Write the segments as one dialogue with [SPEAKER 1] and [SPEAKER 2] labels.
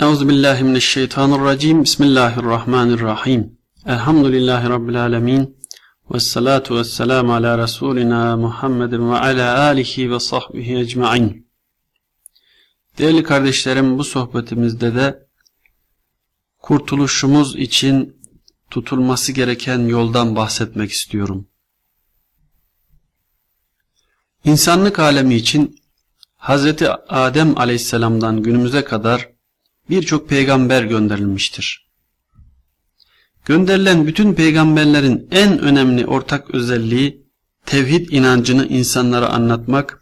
[SPEAKER 1] Euzu billahi mineşşeytanirracim. Bismillahirrahmanirrahim. Elhamdülillahi rabbil alamin. Ves salatu vesselam ala rasulina Muhammedin ve ala alihi ve sahbihi ecmaîn. Değerli kardeşlerim bu sohbetimizde de kurtuluşumuz için tutulması gereken yoldan bahsetmek istiyorum. İnsanlık alemi için Hazreti Adem aleyhisselamdan günümüze kadar birçok peygamber gönderilmiştir. Gönderilen bütün peygamberlerin en önemli ortak özelliği tevhid inancını insanlara anlatmak,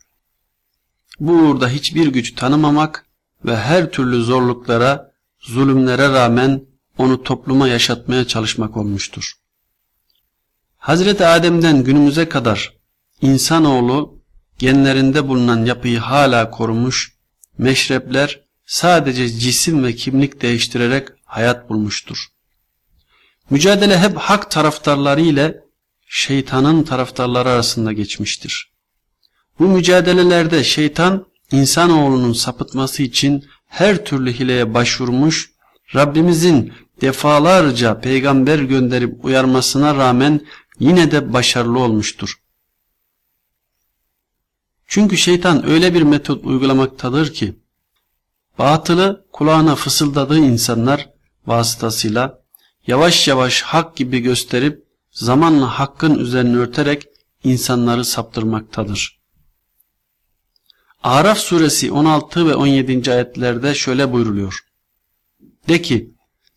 [SPEAKER 1] bu uğurda hiçbir güç tanımamak ve her türlü zorluklara, zulümlere rağmen onu topluma yaşatmaya çalışmak olmuştur. Hazreti Adem'den günümüze kadar insanoğlu genlerinde bulunan yapıyı hala korumuş, meşrepler sadece cisim ve kimlik değiştirerek hayat bulmuştur. Mücadele hep hak taraftarları ile şeytanın taraftarları arasında geçmiştir. Bu mücadelelerde şeytan insanoğlunun sapıtması için her türlü hileye başvurmuş, Rabbimizin defalarca peygamber gönderip uyarmasına rağmen yine de başarılı olmuştur. Çünkü şeytan öyle bir metot uygulamaktadır ki, batılı kulağına fısıldadığı insanlar vasıtasıyla yavaş yavaş hak gibi gösterip zamanla hakkın üzerine örterek insanları saptırmaktadır. Araf suresi 16 ve 17. ayetlerde şöyle buyruluyor. De ki,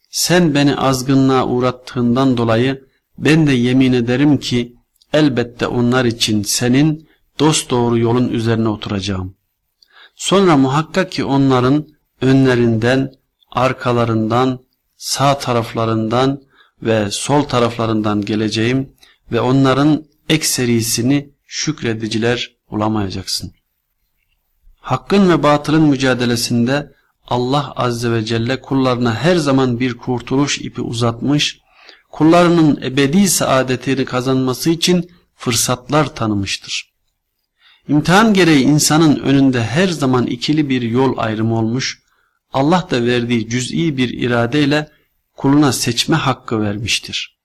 [SPEAKER 1] sen beni azgınlığa uğrattığından dolayı ben de yemin ederim ki elbette onlar için senin dosdoğru yolun üzerine oturacağım. Sonra muhakkak ki onların önlerinden, arkalarından, sağ taraflarından ve sol taraflarından geleceğim ve onların ekserisini şükrediciler bulamayacaksın. Hakkın ve batılın mücadelesinde Allah Azze ve Celle kullarına her zaman bir kurtuluş ipi uzatmış, kullarının ebedi saadetini kazanması için fırsatlar tanımıştır. İmtihan gereği insanın önünde her zaman ikili bir yol ayrımı olmuş, Allah da verdiği cüz'i bir iradeyle kuluna seçme hakkı vermiştir.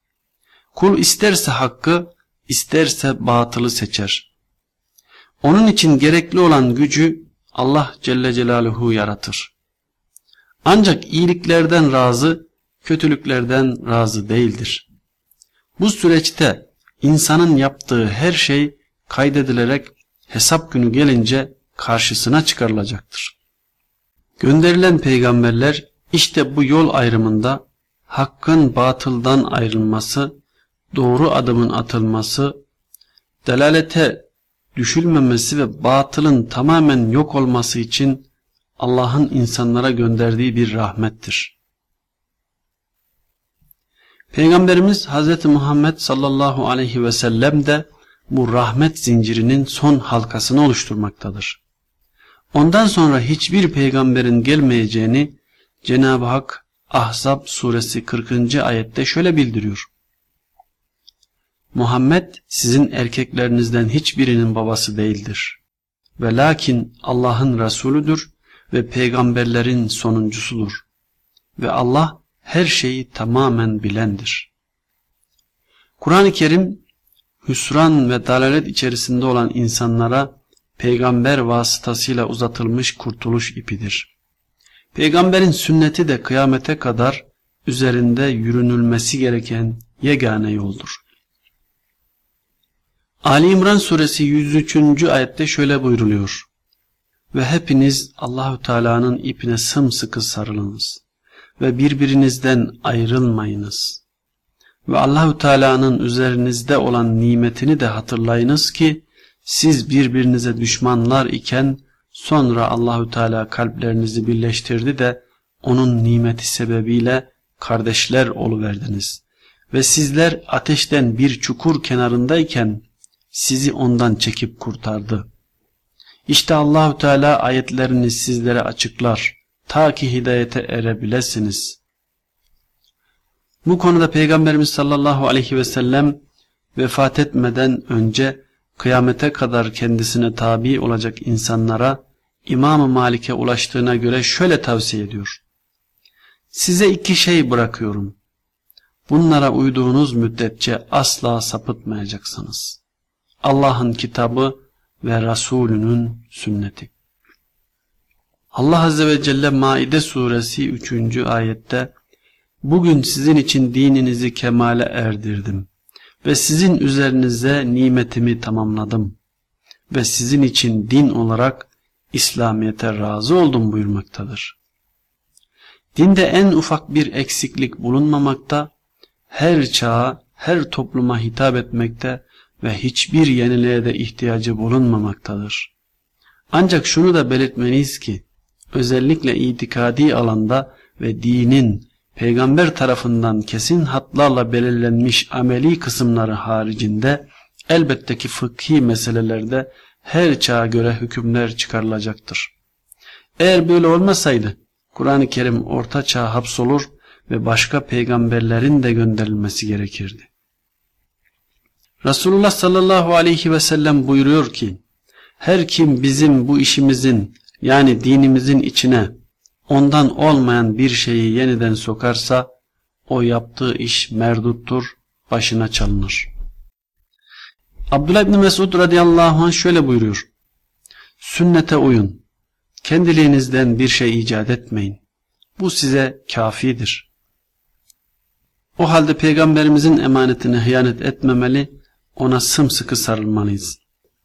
[SPEAKER 1] Kul isterse hakkı, isterse batılı seçer. Onun için gerekli olan gücü Allah Celle Celaluhu yaratır. Ancak iyiliklerden razı, kötülüklerden razı değildir. Bu süreçte insanın yaptığı her şey kaydedilerek hesap günü gelince karşısına çıkarılacaktır. Gönderilen peygamberler işte bu yol ayrımında hakkın batıldan ayrılması, doğru adımın atılması, delalete düşülmemesi ve batılın tamamen yok olması için Allah'ın insanlara gönderdiği bir rahmettir. Peygamberimiz Hz. Muhammed sallallahu aleyhi ve sellem de bu rahmet zincirinin son halkasını oluşturmaktadır. Ondan sonra hiçbir peygamberin gelmeyeceğini Cenab-ı Hak Ahzab suresi 40. ayette şöyle bildiriyor. Muhammed sizin erkeklerinizden hiçbirinin babası değildir. Ve lakin Allah'ın Resulüdür ve peygamberlerin sonuncusudur. Ve Allah her şeyi tamamen bilendir. Kur'an-ı Kerim hüsran ve dalalet içerisinde olan insanlara peygamber vasıtasıyla uzatılmış kurtuluş ipidir. Peygamberin sünneti de kıyamete kadar üzerinde yürünülmesi gereken yegane yoldur. Ali İmran suresi 103. ayette şöyle buyruluyor. Ve hepiniz Allahü Teala'nın ipine sımsıkı sarılınız ve birbirinizden ayrılmayınız. Ve Allahü Teala'nın üzerinizde olan nimetini de hatırlayınız ki siz birbirinize düşmanlar iken sonra Allahü Teala kalplerinizi birleştirdi de onun nimeti sebebiyle kardeşler oluverdiniz. Ve sizler ateşten bir çukur kenarındayken sizi ondan çekip kurtardı. İşte Allahü Teala ayetlerini sizlere açıklar ta ki hidayete erebilesiniz. Bu konuda Peygamberimiz sallallahu aleyhi ve sellem vefat etmeden önce kıyamete kadar kendisine tabi olacak insanlara İmam-ı Malik'e ulaştığına göre şöyle tavsiye ediyor. Size iki şey bırakıyorum. Bunlara uyduğunuz müddetçe asla sapıtmayacaksınız. Allah'ın kitabı ve Resulünün sünneti. Allah Azze ve Celle Maide suresi 3. ayette Bugün sizin için dininizi kemale erdirdim ve sizin üzerinize nimetimi tamamladım ve sizin için din olarak İslamiyet'e razı oldum buyurmaktadır. Dinde en ufak bir eksiklik bulunmamakta, her çağa, her topluma hitap etmekte ve hiçbir yeniliğe de ihtiyacı bulunmamaktadır. Ancak şunu da belirtmeliyiz ki, özellikle itikadi alanda ve dinin peygamber tarafından kesin hatlarla belirlenmiş ameli kısımları haricinde elbette ki fıkhi meselelerde her çağa göre hükümler çıkarılacaktır. Eğer böyle olmasaydı Kur'an-ı Kerim orta çağa hapsolur ve başka peygamberlerin de gönderilmesi gerekirdi. Resulullah sallallahu aleyhi ve sellem buyuruyor ki her kim bizim bu işimizin yani dinimizin içine ondan olmayan bir şeyi yeniden sokarsa o yaptığı iş merduttur, başına çalınır. Abdullah İbni Mesud radıyallahu anh şöyle buyuruyor. Sünnete uyun. Kendiliğinizden bir şey icat etmeyin. Bu size kafidir. O halde peygamberimizin emanetine hıyanet etmemeli, ona sımsıkı sarılmalıyız.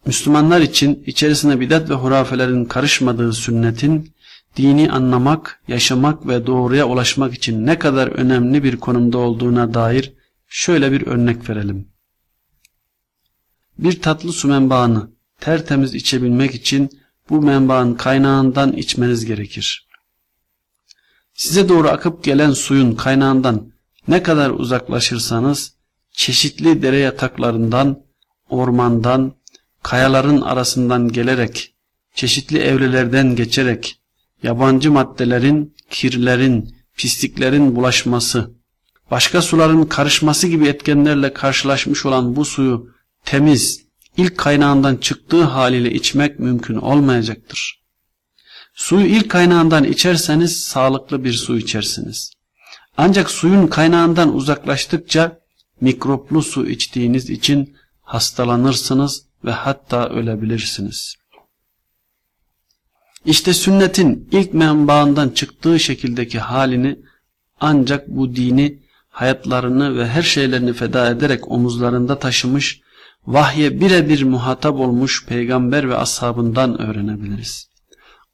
[SPEAKER 1] Müslümanlar için içerisine bidat ve hurafelerin karışmadığı sünnetin dini anlamak, yaşamak ve doğruya ulaşmak için ne kadar önemli bir konumda olduğuna dair şöyle bir örnek verelim. Bir tatlı su menbaını tertemiz içebilmek için bu menbaın kaynağından içmeniz gerekir. Size doğru akıp gelen suyun kaynağından ne kadar uzaklaşırsanız çeşitli dere yataklarından, ormandan, kayaların arasından gelerek, çeşitli evrelerden geçerek, yabancı maddelerin, kirlerin, pisliklerin bulaşması, başka suların karışması gibi etkenlerle karşılaşmış olan bu suyu temiz, ilk kaynağından çıktığı haliyle içmek mümkün olmayacaktır. Suyu ilk kaynağından içerseniz sağlıklı bir su içersiniz. Ancak suyun kaynağından uzaklaştıkça mikroplu su içtiğiniz için hastalanırsınız ve hatta ölebilirsiniz. İşte sünnetin ilk menbaından çıktığı şekildeki halini ancak bu dini hayatlarını ve her şeylerini feda ederek omuzlarında taşımış, vahye birebir muhatap olmuş peygamber ve ashabından öğrenebiliriz.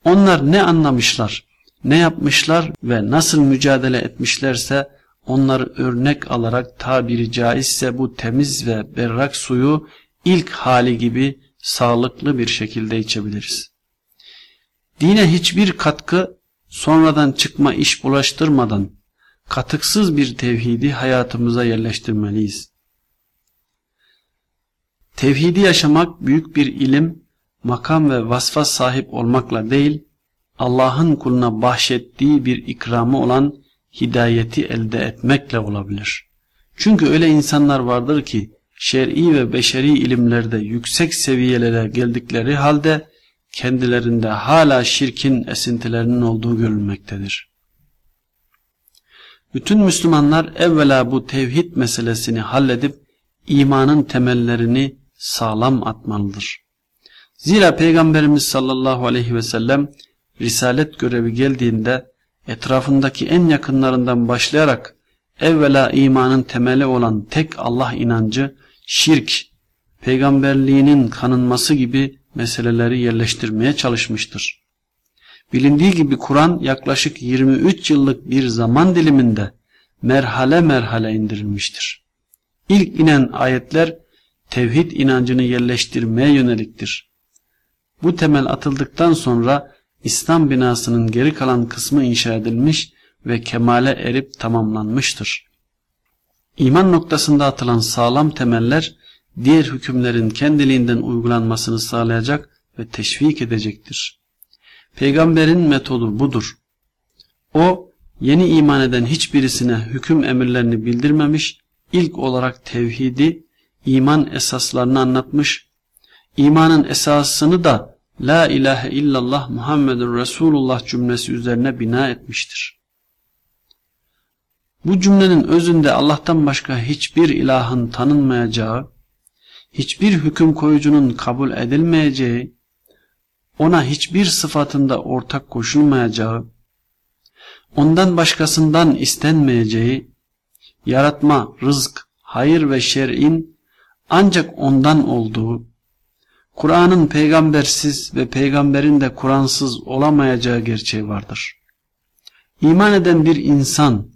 [SPEAKER 1] Onlar ne anlamışlar, ne yapmışlar ve nasıl mücadele etmişlerse onları örnek alarak tabiri caizse bu temiz ve berrak suyu ilk hali gibi sağlıklı bir şekilde içebiliriz. Dine hiçbir katkı sonradan çıkma iş bulaştırmadan katıksız bir tevhidi hayatımıza yerleştirmeliyiz. Tevhidi yaşamak büyük bir ilim, makam ve vasfa sahip olmakla değil, Allah'ın kuluna bahşettiği bir ikramı olan hidayeti elde etmekle olabilir. Çünkü öyle insanlar vardır ki şer'i ve beşeri ilimlerde yüksek seviyelere geldikleri halde kendilerinde hala şirkin esintilerinin olduğu görülmektedir. Bütün Müslümanlar evvela bu tevhid meselesini halledip imanın temellerini sağlam atmalıdır. Zira Peygamberimiz sallallahu aleyhi ve sellem risalet görevi geldiğinde etrafındaki en yakınlarından başlayarak evvela imanın temeli olan tek Allah inancı, şirk, peygamberliğinin kanınması gibi meseleleri yerleştirmeye çalışmıştır. Bilindiği gibi Kur'an yaklaşık 23 yıllık bir zaman diliminde merhale merhale indirilmiştir. İlk inen ayetler tevhid inancını yerleştirmeye yöneliktir. Bu temel atıldıktan sonra İslam binasının geri kalan kısmı inşa edilmiş ve kemale erip tamamlanmıştır. İman noktasında atılan sağlam temeller diğer hükümlerin kendiliğinden uygulanmasını sağlayacak ve teşvik edecektir. Peygamberin metodu budur. O yeni iman eden hiçbirisine hüküm emirlerini bildirmemiş, ilk olarak tevhidi, iman esaslarını anlatmış, imanın esasını da La ilahe illallah Muhammedun Resulullah cümlesi üzerine bina etmiştir. Bu cümlenin özünde Allah'tan başka hiçbir ilahın tanınmayacağı, hiçbir hüküm koyucunun kabul edilmeyeceği, ona hiçbir sıfatında ortak koşulmayacağı, ondan başkasından istenmeyeceği, yaratma, rızk, hayır ve şer'in ancak ondan olduğu, Kur'an'ın peygambersiz ve peygamberin de Kur'ansız olamayacağı gerçeği vardır. İman eden bir insan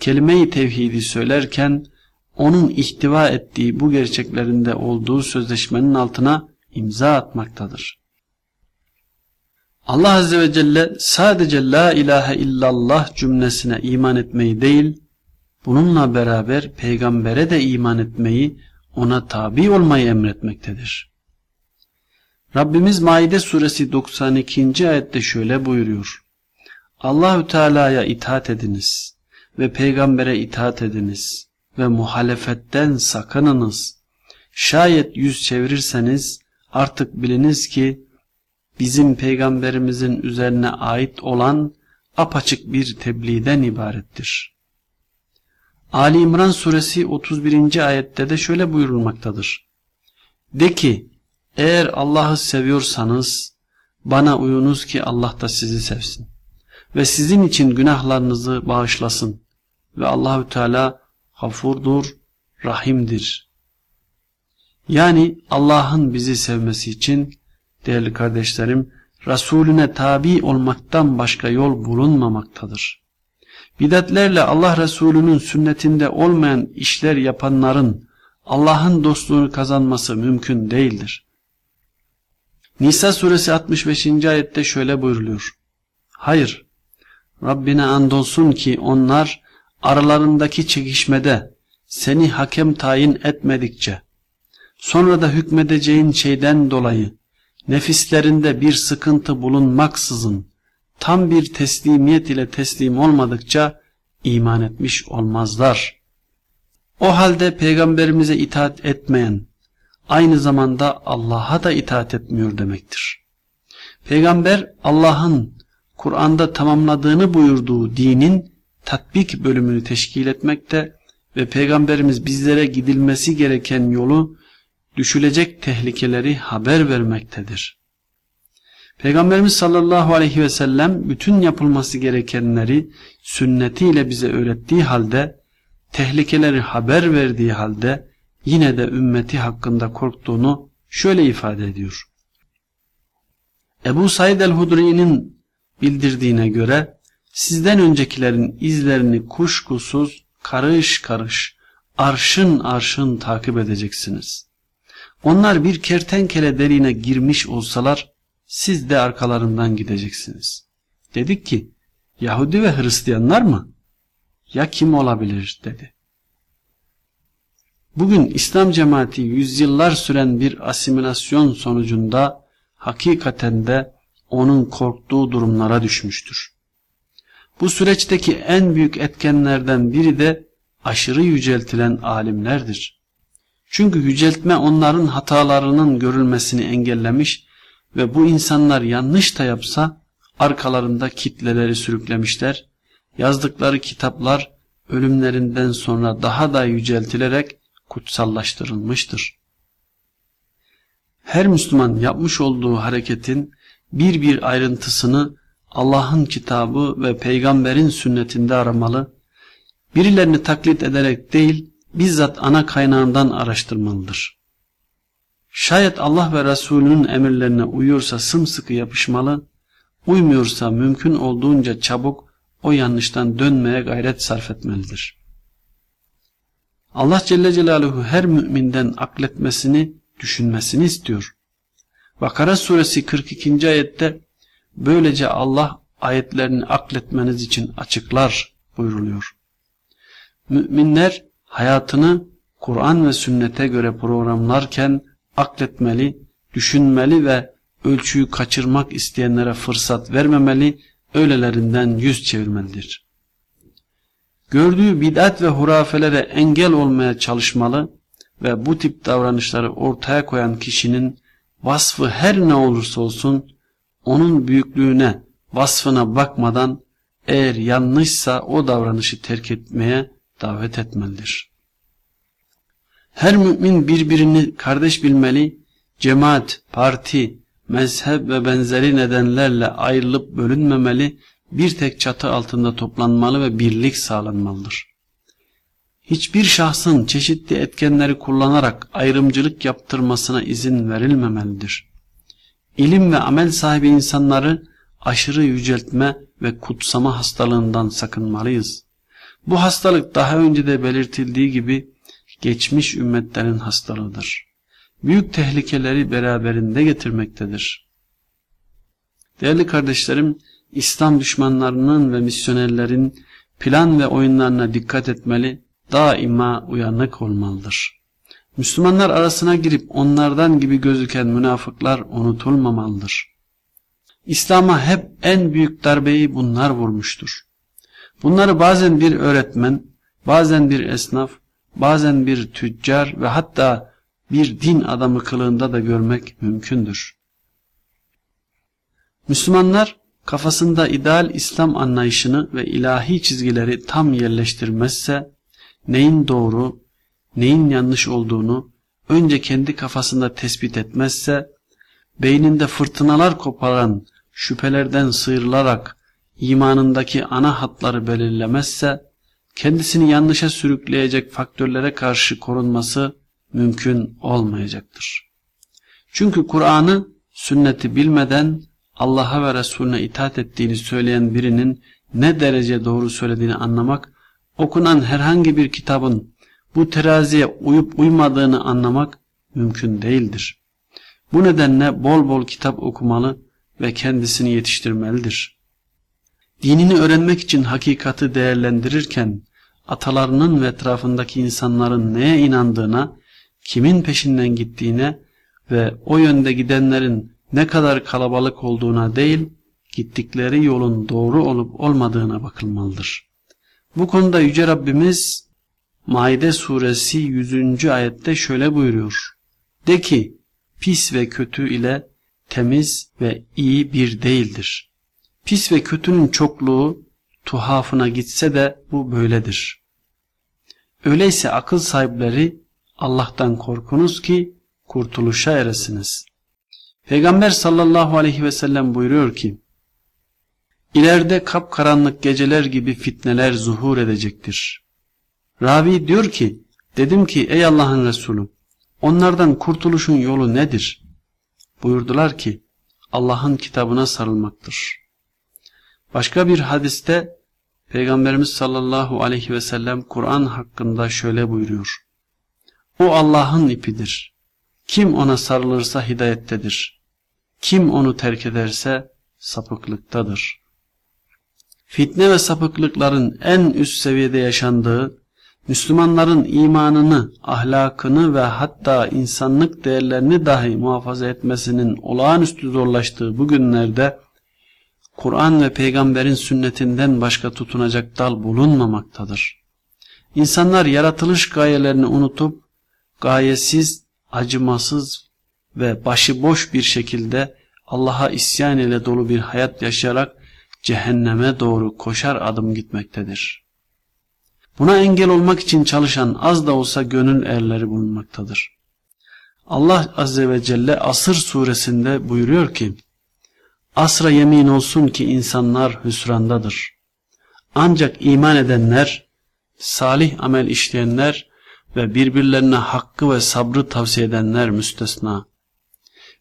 [SPEAKER 1] kelime-i tevhidi söylerken onun ihtiva ettiği bu gerçeklerinde olduğu sözleşmenin altına imza atmaktadır. Allah Azze ve Celle sadece La ilahe illallah cümlesine iman etmeyi değil, bununla beraber peygambere de iman etmeyi, ona tabi olmayı emretmektedir. Rabbimiz Maide suresi 92. ayette şöyle buyuruyor. Allahü Teala'ya itaat ediniz ve peygambere itaat ediniz ve muhalefetten sakınınız. Şayet yüz çevirirseniz artık biliniz ki bizim peygamberimizin üzerine ait olan apaçık bir tebliğden ibarettir. Ali İmran suresi 31. ayette de şöyle buyurulmaktadır. De ki eğer Allah'ı seviyorsanız bana uyunuz ki Allah da sizi sevsin ve sizin için günahlarınızı bağışlasın ve Allahü Teala gafurdur, rahimdir. Yani Allah'ın bizi sevmesi için değerli kardeşlerim Resulüne tabi olmaktan başka yol bulunmamaktadır. Bidatlerle Allah Resulü'nün sünnetinde olmayan işler yapanların Allah'ın dostluğunu kazanması mümkün değildir. Nisa suresi 65. ayette şöyle buyruluyor. Hayır, Rabbine andolsun ki onlar aralarındaki çekişmede seni hakem tayin etmedikçe, sonra da hükmedeceğin şeyden dolayı nefislerinde bir sıkıntı bulunmaksızın tam bir teslimiyet ile teslim olmadıkça iman etmiş olmazlar. O halde peygamberimize itaat etmeyen aynı zamanda Allah'a da itaat etmiyor demektir. Peygamber Allah'ın Kur'an'da tamamladığını buyurduğu dinin tatbik bölümünü teşkil etmekte ve Peygamberimiz bizlere gidilmesi gereken yolu düşülecek tehlikeleri haber vermektedir. Peygamberimiz sallallahu aleyhi ve sellem bütün yapılması gerekenleri sünnetiyle bize öğrettiği halde, tehlikeleri haber verdiği halde yine de ümmeti hakkında korktuğunu şöyle ifade ediyor. Ebu Said el-Hudri'nin bildirdiğine göre sizden öncekilerin izlerini kuşkusuz karış karış, arşın arşın takip edeceksiniz. Onlar bir kertenkele deliğine girmiş olsalar siz de arkalarından gideceksiniz. Dedik ki Yahudi ve Hristiyanlar mı? Ya kim olabilir dedi. Bugün İslam cemaati yüzyıllar süren bir asimilasyon sonucunda hakikaten de onun korktuğu durumlara düşmüştür. Bu süreçteki en büyük etkenlerden biri de aşırı yüceltilen alimlerdir. Çünkü yüceltme onların hatalarının görülmesini engellemiş ve bu insanlar yanlış da yapsa arkalarında kitleleri sürüklemişler. Yazdıkları kitaplar ölümlerinden sonra daha da yüceltilerek kutsallaştırılmıştır. Her Müslüman yapmış olduğu hareketin bir bir ayrıntısını Allah'ın kitabı ve peygamberin sünnetinde aramalı, birilerini taklit ederek değil, bizzat ana kaynağından araştırmalıdır. Şayet Allah ve Resulünün emirlerine uyuyorsa sımsıkı yapışmalı, uymuyorsa mümkün olduğunca çabuk o yanlıştan dönmeye gayret sarf etmelidir. Allah Celle Celaluhu her müminden akletmesini, düşünmesini istiyor. Bakara suresi 42. ayette böylece Allah ayetlerini akletmeniz için açıklar buyruluyor. Müminler hayatını Kur'an ve sünnete göre programlarken akletmeli, düşünmeli ve ölçüyü kaçırmak isteyenlere fırsat vermemeli, öylelerinden yüz çevirmelidir. Gördüğü bid'at ve hurafelere engel olmaya çalışmalı ve bu tip davranışları ortaya koyan kişinin vasfı her ne olursa olsun onun büyüklüğüne, vasfına bakmadan eğer yanlışsa o davranışı terk etmeye davet etmelidir. Her mümin birbirini kardeş bilmeli, cemaat, parti, mezhep ve benzeri nedenlerle ayrılıp bölünmemeli, bir tek çatı altında toplanmalı ve birlik sağlanmalıdır. Hiçbir şahsın çeşitli etkenleri kullanarak ayrımcılık yaptırmasına izin verilmemelidir. İlim ve amel sahibi insanları aşırı yüceltme ve kutsama hastalığından sakınmalıyız. Bu hastalık daha önce de belirtildiği gibi geçmiş ümmetlerin hastalığıdır. Büyük tehlikeleri beraberinde getirmektedir. Değerli kardeşlerim, İslam düşmanlarının ve misyonerlerin plan ve oyunlarına dikkat etmeli, daima uyanık olmalıdır. Müslümanlar arasına girip onlardan gibi gözüken münafıklar unutulmamalıdır. İslam'a hep en büyük darbeyi bunlar vurmuştur. Bunları bazen bir öğretmen, bazen bir esnaf, bazen bir tüccar ve hatta bir din adamı kılığında da görmek mümkündür. Müslümanlar kafasında ideal İslam anlayışını ve ilahi çizgileri tam yerleştirmezse neyin doğru, neyin yanlış olduğunu önce kendi kafasında tespit etmezse beyninde fırtınalar koparan şüphelerden sıyrılarak imanındaki ana hatları belirlemezse kendisini yanlışa sürükleyecek faktörlere karşı korunması mümkün olmayacaktır. Çünkü Kur'an'ı sünneti bilmeden Allah'a ve Resulüne itaat ettiğini söyleyen birinin ne derece doğru söylediğini anlamak, okunan herhangi bir kitabın bu teraziye uyup uymadığını anlamak mümkün değildir. Bu nedenle bol bol kitap okumalı ve kendisini yetiştirmelidir. Dinini öğrenmek için hakikati değerlendirirken atalarının ve etrafındaki insanların neye inandığına, kimin peşinden gittiğine ve o yönde gidenlerin ne kadar kalabalık olduğuna değil, gittikleri yolun doğru olup olmadığına bakılmalıdır. Bu konuda Yüce Rabbimiz Maide suresi 100. ayette şöyle buyuruyor. De ki, pis ve kötü ile temiz ve iyi bir değildir. Pis ve kötünün çokluğu tuhafına gitse de bu böyledir. Öyleyse akıl sahipleri Allah'tan korkunuz ki kurtuluşa eresiniz. Peygamber sallallahu aleyhi ve sellem buyuruyor ki, İleride kapkaranlık geceler gibi fitneler zuhur edecektir. Ravi diyor ki, dedim ki ey Allah'ın Resulü, onlardan kurtuluşun yolu nedir? Buyurdular ki, Allah'ın kitabına sarılmaktır. Başka bir hadiste Peygamberimiz sallallahu aleyhi ve sellem Kur'an hakkında şöyle buyuruyor. O Allah'ın ipidir. Kim ona sarılırsa hidayettedir. Kim onu terk ederse sapıklıktadır. Fitne ve sapıklıkların en üst seviyede yaşandığı, Müslümanların imanını, ahlakını ve hatta insanlık değerlerini dahi muhafaza etmesinin olağanüstü zorlaştığı bu günlerde Kur'an ve peygamberin sünnetinden başka tutunacak dal bulunmamaktadır. İnsanlar yaratılış gayelerini unutup gayesiz, acımasız ve başıboş bir şekilde Allah'a isyan ile dolu bir hayat yaşayarak cehenneme doğru koşar adım gitmektedir. Buna engel olmak için çalışan az da olsa gönül erleri bulunmaktadır. Allah Azze ve Celle Asır suresinde buyuruyor ki, Asra yemin olsun ki insanlar hüsrandadır. Ancak iman edenler, salih amel işleyenler ve birbirlerine hakkı ve sabrı tavsiye edenler müstesna.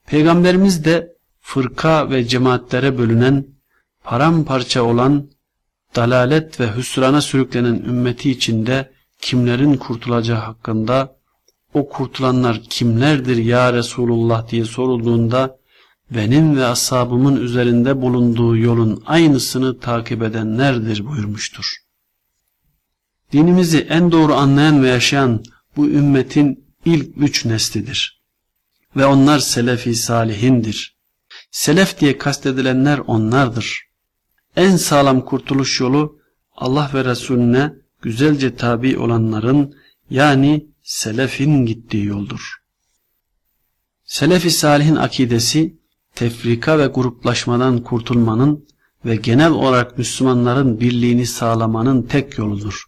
[SPEAKER 1] Peygamberimiz de fırka ve cemaatlere bölünen, paramparça olan, dalalet ve hüsrana sürüklenen ümmeti içinde kimlerin kurtulacağı hakkında, o kurtulanlar kimlerdir ya Resulullah diye sorulduğunda, benim ve ashabımın üzerinde bulunduğu yolun aynısını takip edenlerdir buyurmuştur. Dinimizi en doğru anlayan ve yaşayan bu ümmetin ilk üç neslidir. Ve onlar selefi salihindir. Selef diye kastedilenler onlardır. En sağlam kurtuluş yolu Allah ve Resulüne güzelce tabi olanların yani selefin gittiği yoldur. Selefi salihin akidesi tefrika ve gruplaşmadan kurtulmanın ve genel olarak Müslümanların birliğini sağlamanın tek yoludur.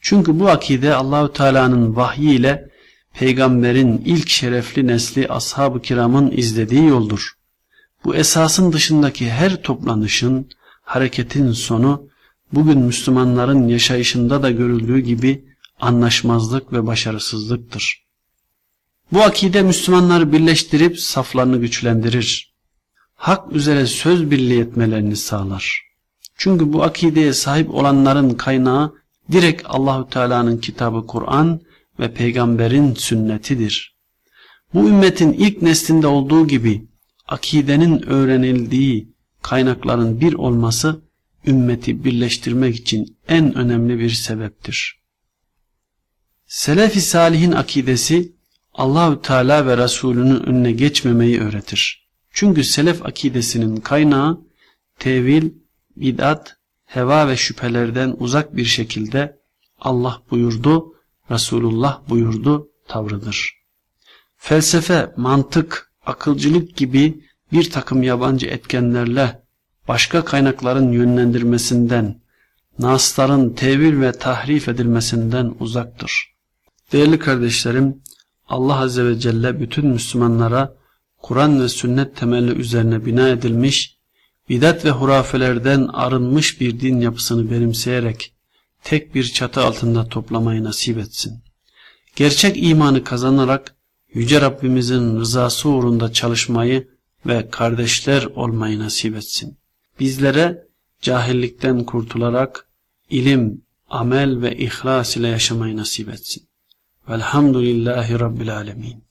[SPEAKER 1] Çünkü bu akide Allahü Teala'nın vahyi ile peygamberin ilk şerefli nesli ashab-ı kiramın izlediği yoldur. Bu esasın dışındaki her toplanışın, hareketin sonu bugün Müslümanların yaşayışında da görüldüğü gibi anlaşmazlık ve başarısızlıktır. Bu akide Müslümanları birleştirip saflarını güçlendirir. Hak üzere söz birliği etmelerini sağlar. Çünkü bu akideye sahip olanların kaynağı direkt Allahü Teala'nın kitabı Kur'an ve peygamberin sünnetidir. Bu ümmetin ilk neslinde olduğu gibi akidenin öğrenildiği kaynakların bir olması ümmeti birleştirmek için en önemli bir sebeptir. Selef-i Salih'in akidesi Allahü Teala ve Resulünün önüne geçmemeyi öğretir. Çünkü selef akidesinin kaynağı tevil, bid'at, heva ve şüphelerden uzak bir şekilde Allah buyurdu, Resulullah buyurdu tavrıdır. Felsefe, mantık, akılcılık gibi bir takım yabancı etkenlerle başka kaynakların yönlendirmesinden, nasların tevil ve tahrif edilmesinden uzaktır. Değerli kardeşlerim, Allah Azze ve Celle bütün Müslümanlara Kur'an ve sünnet temelli üzerine bina edilmiş, bidat ve hurafelerden arınmış bir din yapısını benimseyerek tek bir çatı altında toplamayı nasip etsin. Gerçek imanı kazanarak Yüce Rabbimizin rızası uğrunda çalışmayı ve kardeşler olmayı nasip etsin. Bizlere cahillikten kurtularak ilim, amel ve ihlas ile yaşamayı nasip etsin. Velhamdülillahi Rabbil Alemin.